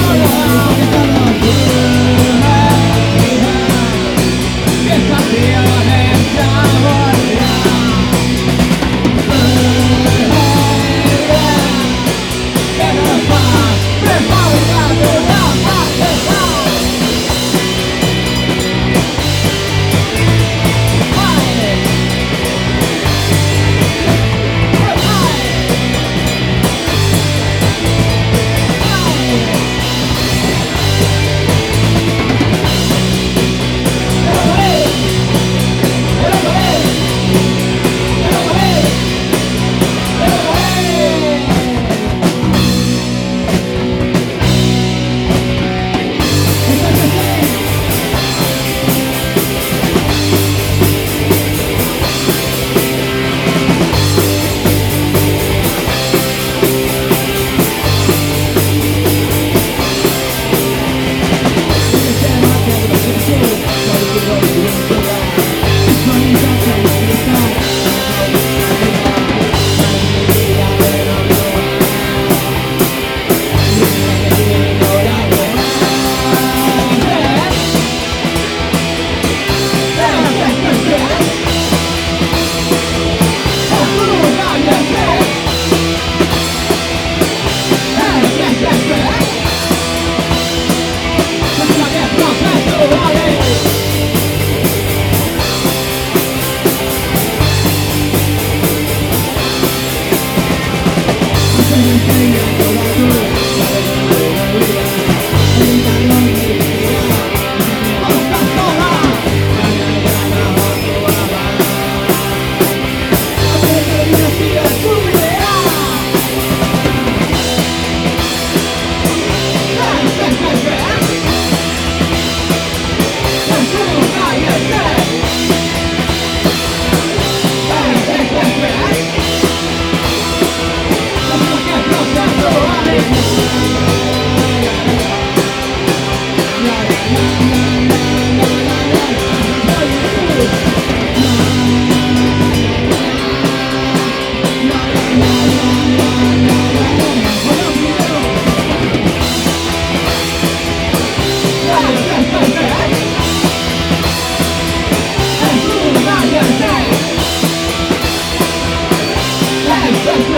Hola.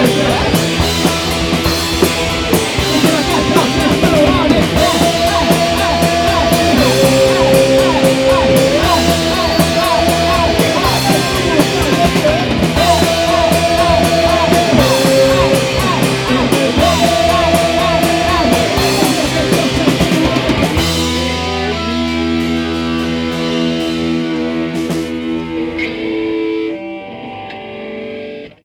Yeah.